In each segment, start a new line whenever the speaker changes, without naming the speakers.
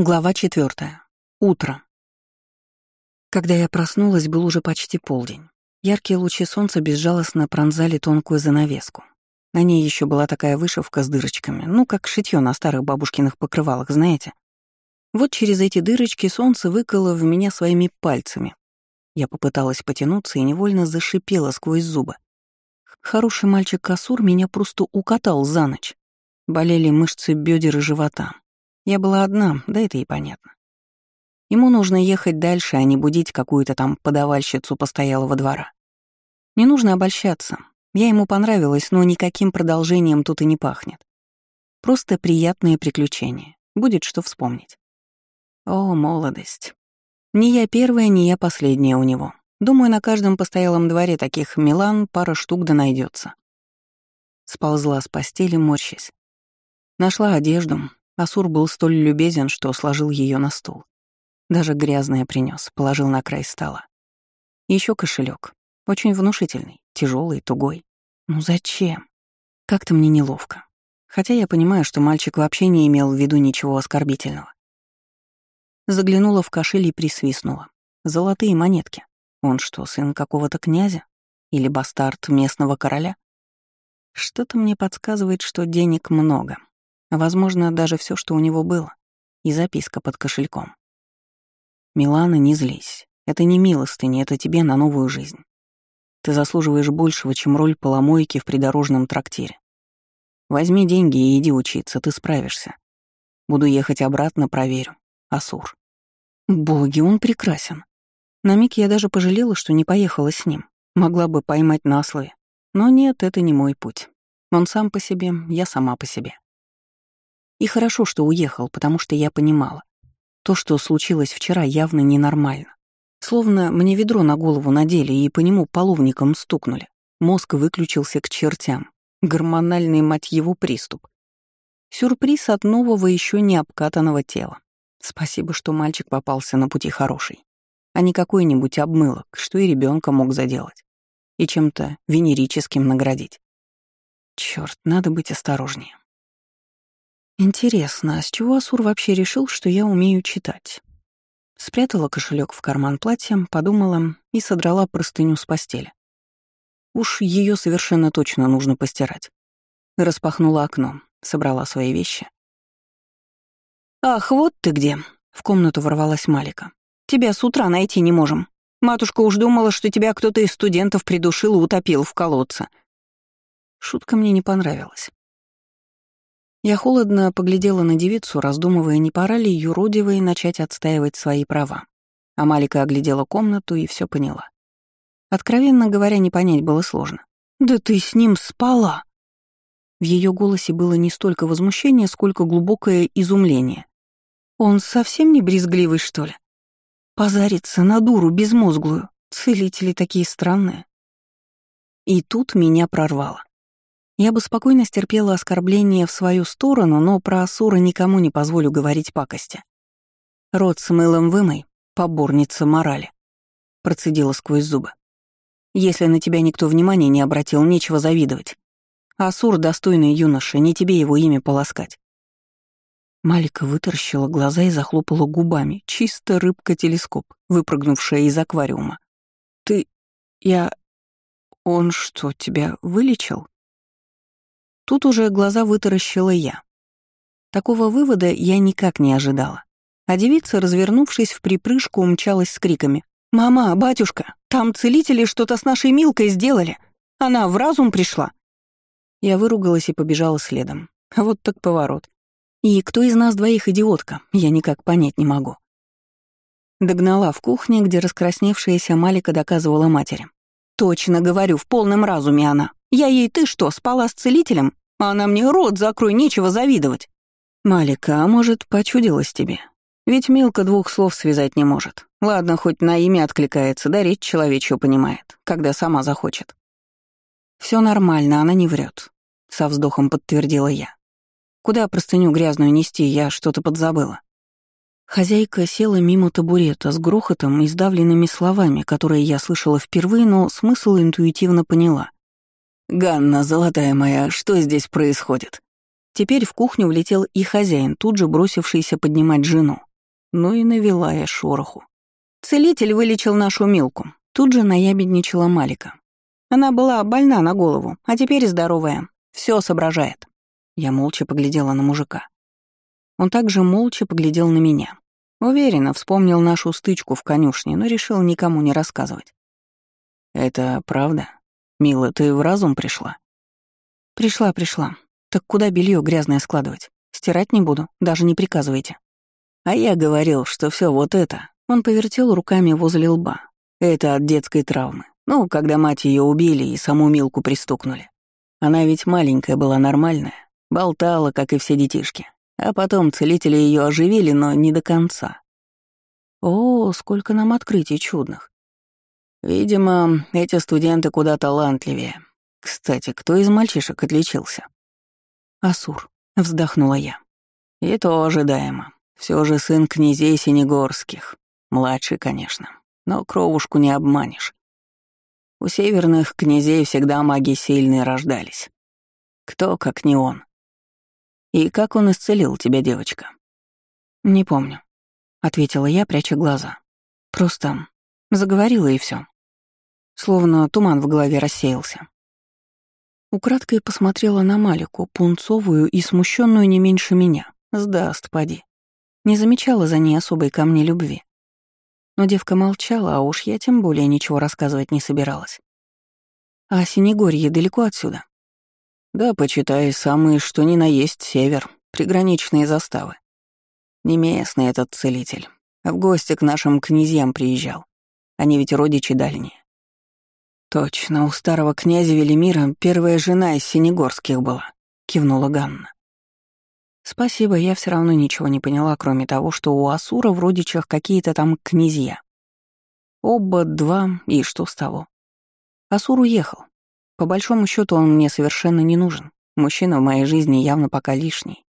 Глава четвертая. Утро. Когда я проснулась, был уже почти полдень. Яркие лучи солнца безжалостно пронзали тонкую занавеску. На ней еще была такая вышивка с дырочками, ну, как шитье на старых бабушкиных покрывалах, знаете. Вот через эти дырочки солнце выколо в меня своими пальцами. Я попыталась потянуться и невольно зашипела сквозь зубы. Хороший мальчик Касур меня просто укатал за ночь. Болели мышцы бедер и живота, я была одна, да это и понятно. Ему нужно ехать дальше, а не будить какую-то там подавальщицу постоялого двора. Не нужно обольщаться. Я ему понравилась, но никаким продолжением тут и не пахнет. Просто приятные приключения. Будет что вспомнить. О, молодость. Не я первая, не я последняя у него. Думаю, на каждом постоялом дворе таких Милан пара штук да найдется. Сползла с постели, морщась. Нашла одежду, Асур был столь любезен, что сложил ее на стул. Даже грязное принес, положил на край стола. Еще кошелек, очень внушительный, тяжелый, тугой. Ну зачем? Как-то мне неловко. Хотя я понимаю, что мальчик вообще не имел в виду ничего оскорбительного. Заглянула в кошель и присвистнула. Золотые монетки. Он что, сын какого-то князя? Или бастард местного короля? Что-то мне подсказывает, что денег много. Возможно, даже все, что у него было. И записка под кошельком. «Милана, не злись. Это не милостыня, это тебе на новую жизнь. Ты заслуживаешь большего, чем роль поломойки в придорожном трактире. Возьми деньги и иди учиться, ты справишься. Буду ехать обратно, проверю. Асур». Боги, он прекрасен. На миг я даже пожалела, что не поехала с ним. Могла бы поймать на слове. Но нет, это не мой путь. Он сам по себе, я сама по себе. И хорошо, что уехал, потому что я понимала. То, что случилось вчера, явно ненормально. Словно мне ведро на голову надели и по нему половником стукнули. Мозг выключился к чертям. Гормональный, мать его, приступ. Сюрприз от нового еще не обкатанного тела. Спасибо, что мальчик попался на пути хороший, а не какой-нибудь обмылок, что и ребенка мог заделать, и чем-то венерическим наградить. Черт, надо быть осторожнее. Интересно, а с чего Асур вообще решил, что я умею читать? Спрятала кошелек в карман платья, подумала и содрала простыню с постели. Уж ее совершенно точно нужно постирать. Распахнула окно, собрала свои вещи. «Ах, вот ты где!» — в комнату ворвалась Малика. «Тебя с утра найти не можем. Матушка уж думала, что тебя кто-то из студентов придушил и утопил в колодце». Шутка мне не понравилась. Я холодно поглядела на девицу, раздумывая, не пора ли юродивой начать отстаивать свои права. А Малика оглядела комнату и все поняла. Откровенно говоря, не понять было сложно. «Да ты с ним спала!» В ее голосе было не столько возмущение, сколько глубокое изумление. «Он совсем не брезгливый, что ли? Позарится на дуру безмозглую. Целители такие странные». И тут меня прорвало. Я бы спокойно стерпела оскорбление в свою сторону, но про Асура никому не позволю говорить пакости. Рот с мылом вымой, поборница морали. Процедила сквозь зубы. Если на тебя никто внимания не обратил, нечего завидовать. Асур — достойный юноша, не тебе его имя полоскать. Малика вытаращила глаза и захлопала губами, чисто рыбка-телескоп, выпрыгнувшая из аквариума. «Ты... я... он что, тебя вылечил?» Тут уже глаза вытаращила я. Такого вывода я никак не ожидала. А девица, развернувшись в припрыжку, умчалась с криками. «Мама, батюшка, там целители что-то с нашей Милкой сделали. Она в разум пришла». Я выругалась и побежала следом. Вот так поворот. И кто из нас двоих идиотка, я никак понять не могу. Догнала в кухне, где раскрасневшаяся Малика доказывала матери. «Точно говорю, в полном разуме она. Я ей ты что, спала с целителем? А она мне рот закрой, нечего завидовать. Малика, а может, почудилась тебе? Ведь Милка двух слов связать не может. Ладно, хоть на имя откликается, да речь человечью понимает, когда сама захочет. Все нормально, она не врет, со вздохом подтвердила я. Куда простыню грязную нести, я что-то подзабыла. Хозяйка села мимо табурета с грохотом и сдавленными словами, которые я слышала впервые, но смысл интуитивно поняла. «Ганна, золотая моя, что здесь происходит?» Теперь в кухню влетел и хозяин, тут же бросившийся поднимать жену. Ну и навела я шороху. Целитель вылечил нашу Милку. Тут же наябедничала Малика. Она была больна на голову, а теперь здоровая. Все соображает. Я молча поглядела на мужика. Он также молча поглядел на меня. Уверенно вспомнил нашу стычку в конюшне, но решил никому не рассказывать. «Это правда? Мила, ты в разум пришла?» «Пришла, пришла. Так куда белье грязное складывать? Стирать не буду, даже не приказывайте». А я говорил, что все вот это. Он повертел руками возле лба. Это от детской травмы. Ну, когда мать ее убили и саму Милку пристукнули. Она ведь маленькая была нормальная, болтала, как и все детишки. А потом целители ее оживили, но не до конца. О, сколько нам открытий чудных. Видимо, эти студенты куда талантливее. Кстати, кто из мальчишек отличился? Асур, вздохнула я. И то ожидаемо. Все же сын князей Синегорских. Младший, конечно. Но кровушку не обманешь. У северных князей всегда маги сильные рождались. Кто, как не он. И как он исцелил тебя, девочка? Не помню, ответила я, пряча глаза. Просто заговорила и все. Словно туман в голове рассеялся. Украдкой посмотрела на Малику, пунцовую и смущенную не меньше меня. Сдаст, поди. Не замечала за ней особой ко мне любви. Но девка молчала, а уж я тем более ничего рассказывать не собиралась. А Синегорье далеко отсюда? Да, почитай, самые что ни на есть север, приграничные заставы. Не местный этот целитель, а в гости к нашим князьям приезжал. Они ведь родичи дальние. Точно, у старого князя Велимира первая жена из Синегорских была, кивнула Ганна. Спасибо, я все равно ничего не поняла, кроме того, что у Асура в родичах какие-то там князья. Оба два, и что с того? Асур уехал, по большому счету он мне совершенно не нужен. Мужчина в моей жизни явно пока лишний.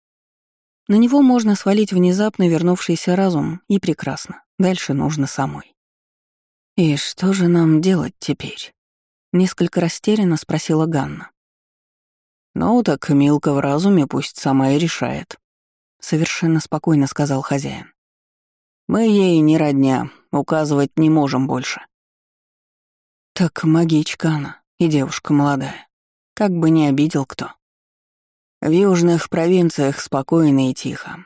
На него можно свалить внезапно вернувшийся разум, и прекрасно. Дальше нужно самой. «И что же нам делать теперь?» Несколько растерянно спросила Ганна. «Ну так Милка в разуме пусть сама и решает», — совершенно спокойно сказал хозяин. «Мы ей не родня, указывать не можем больше». «Так магичка она», и девушка молодая. Как бы не обидел кто. В южных провинциях спокойно и тихо.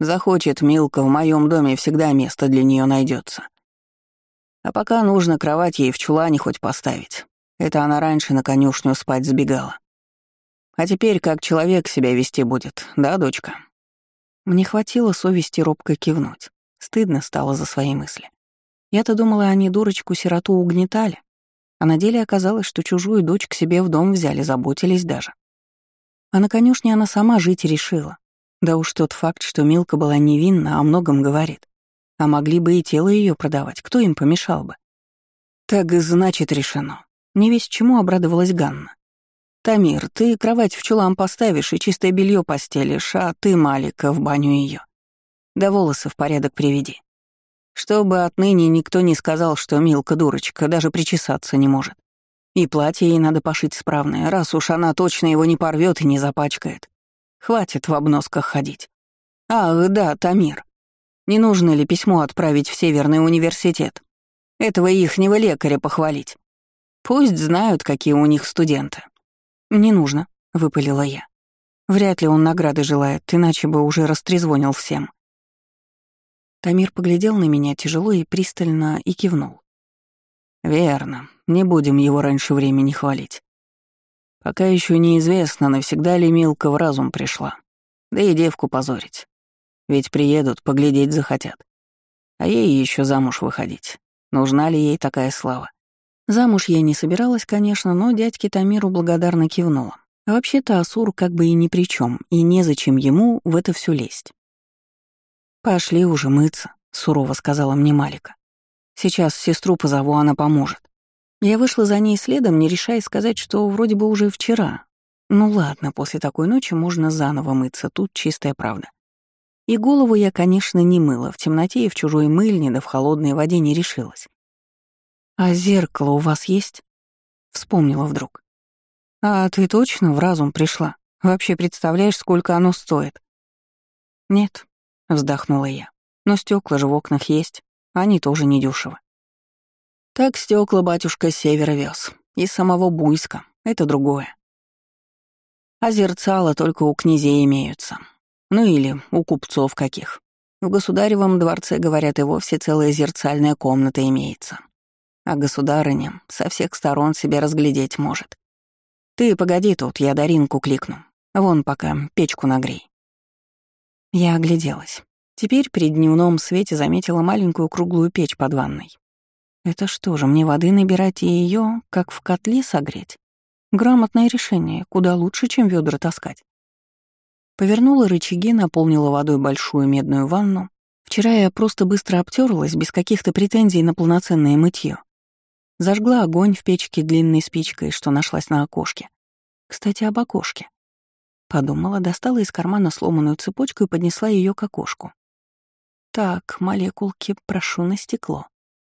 Захочет Милка, в моем доме всегда место для нее найдется. А пока нужно кровать ей в чулане хоть поставить. Это она раньше на конюшню спать сбегала. А теперь как человек себя вести будет, да, дочка? Мне хватило совести робко кивнуть. Стыдно стало за свои мысли. Я-то думала, они дурочку-сироту угнетали, а на деле оказалось, что чужую дочь к себе в дом взяли, заботились даже. А на конюшне она сама жить решила. Да уж тот факт, что Милка была невинна, о многом говорит. А могли бы и тело ее продавать, кто им помешал бы? Так значит решено. Не весь чему обрадовалась Ганна. «Тамир, ты кровать в чулам поставишь и чистое белье постелишь, а ты, Малика, в баню ее. Да волосы в порядок приведи. Чтобы отныне никто не сказал, что Милка дурочка, даже причесаться не может. И платье ей надо пошить справное, раз уж она точно его не порвет и не запачкает. Хватит в обносках ходить. Ах, да, Тамир. Не нужно ли письмо отправить в Северный университет? Этого ихнего лекаря похвалить. Пусть знают, какие у них студенты. Не нужно, выпалила я. Вряд ли он награды желает, иначе бы уже растрезвонил всем. Тамир поглядел на меня тяжело и пристально и кивнул. «Верно, не будем его раньше времени хвалить. Пока еще неизвестно, навсегда ли Милка в разум пришла. Да и девку позорить. Ведь приедут, поглядеть захотят. А ей еще замуж выходить. Нужна ли ей такая слава? Замуж я не собиралась, конечно, но дядьке Тамиру благодарно кивнула. вообще-то Асур как бы и ни при чем, и незачем ему в это все лезть. «Пошли уже мыться», — сурово сказала мне Малика. «Сейчас сестру позову, она поможет». Я вышла за ней следом, не решая сказать, что вроде бы уже вчера. Ну ладно, после такой ночи можно заново мыться, тут чистая правда. И голову я, конечно, не мыла, в темноте и в чужой мыльне, да в холодной воде не решилась. «А зеркало у вас есть?» Вспомнила вдруг. «А ты точно в разум пришла? Вообще представляешь, сколько оно стоит?» «Нет, — вздохнула я. Но стекла же в окнах есть, они тоже недешево. Так стекла батюшка с севера вез, из самого Буйска, это другое. А зерцала только у князей имеются. Ну или у купцов каких. В государевом дворце, говорят, и вовсе целая зерцальная комната имеется. А государыня со всех сторон себя разглядеть может. Ты погоди тут, я Даринку кликну. Вон пока печку нагрей. Я огляделась. Теперь при дневном свете заметила маленькую круглую печь под ванной. Это что же, мне воды набирать и ее, как в котле, согреть? Грамотное решение, куда лучше, чем ведра таскать. Повернула рычаги, наполнила водой большую медную ванну. Вчера я просто быстро обтерлась, без каких-то претензий на полноценное мытье. Зажгла огонь в печке длинной спичкой, что нашлась на окошке. Кстати, об окошке. Подумала, достала из кармана сломанную цепочку и поднесла ее к окошку. Так, молекулки, прошу на стекло.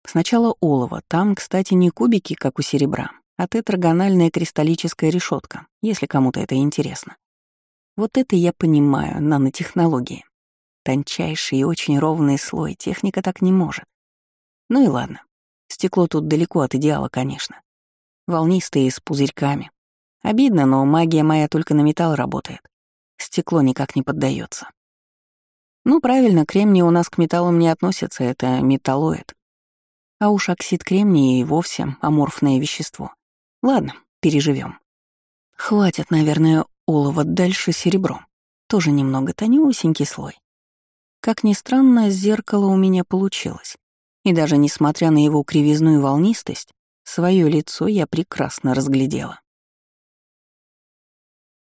Сначала олово, там, кстати, не кубики, как у серебра, а тетрагональная кристаллическая решетка, если кому-то это интересно. Вот это я понимаю, нанотехнологии. Тончайший и очень ровный слой, техника так не может. Ну и ладно. Стекло тут далеко от идеала, конечно. Волнистые, с пузырьками. Обидно, но магия моя только на металл работает. Стекло никак не поддается. Ну, правильно, кремний у нас к металлам не относится, это металлоид. А уж оксид кремния и вовсе аморфное вещество. Ладно, переживем. Хватит, наверное, олова, дальше серебро. Тоже немного тонюсенький слой. Как ни странно, зеркало у меня получилось. И даже несмотря на его кривизну и волнистость, свое лицо я прекрасно разглядела.